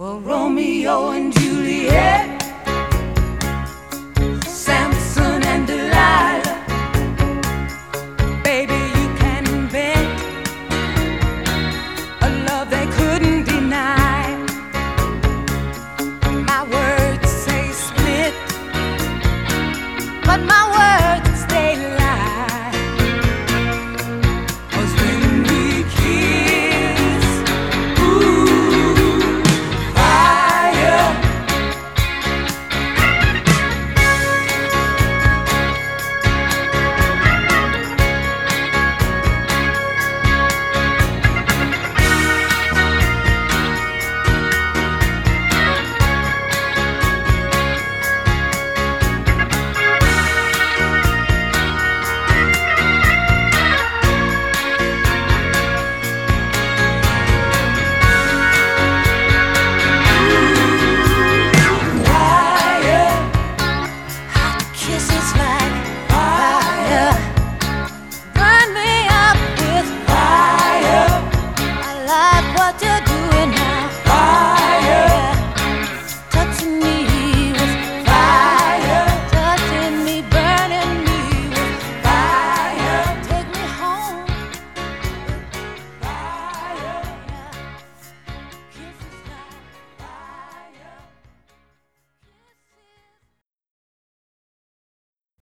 Well, Romeo and Juliet.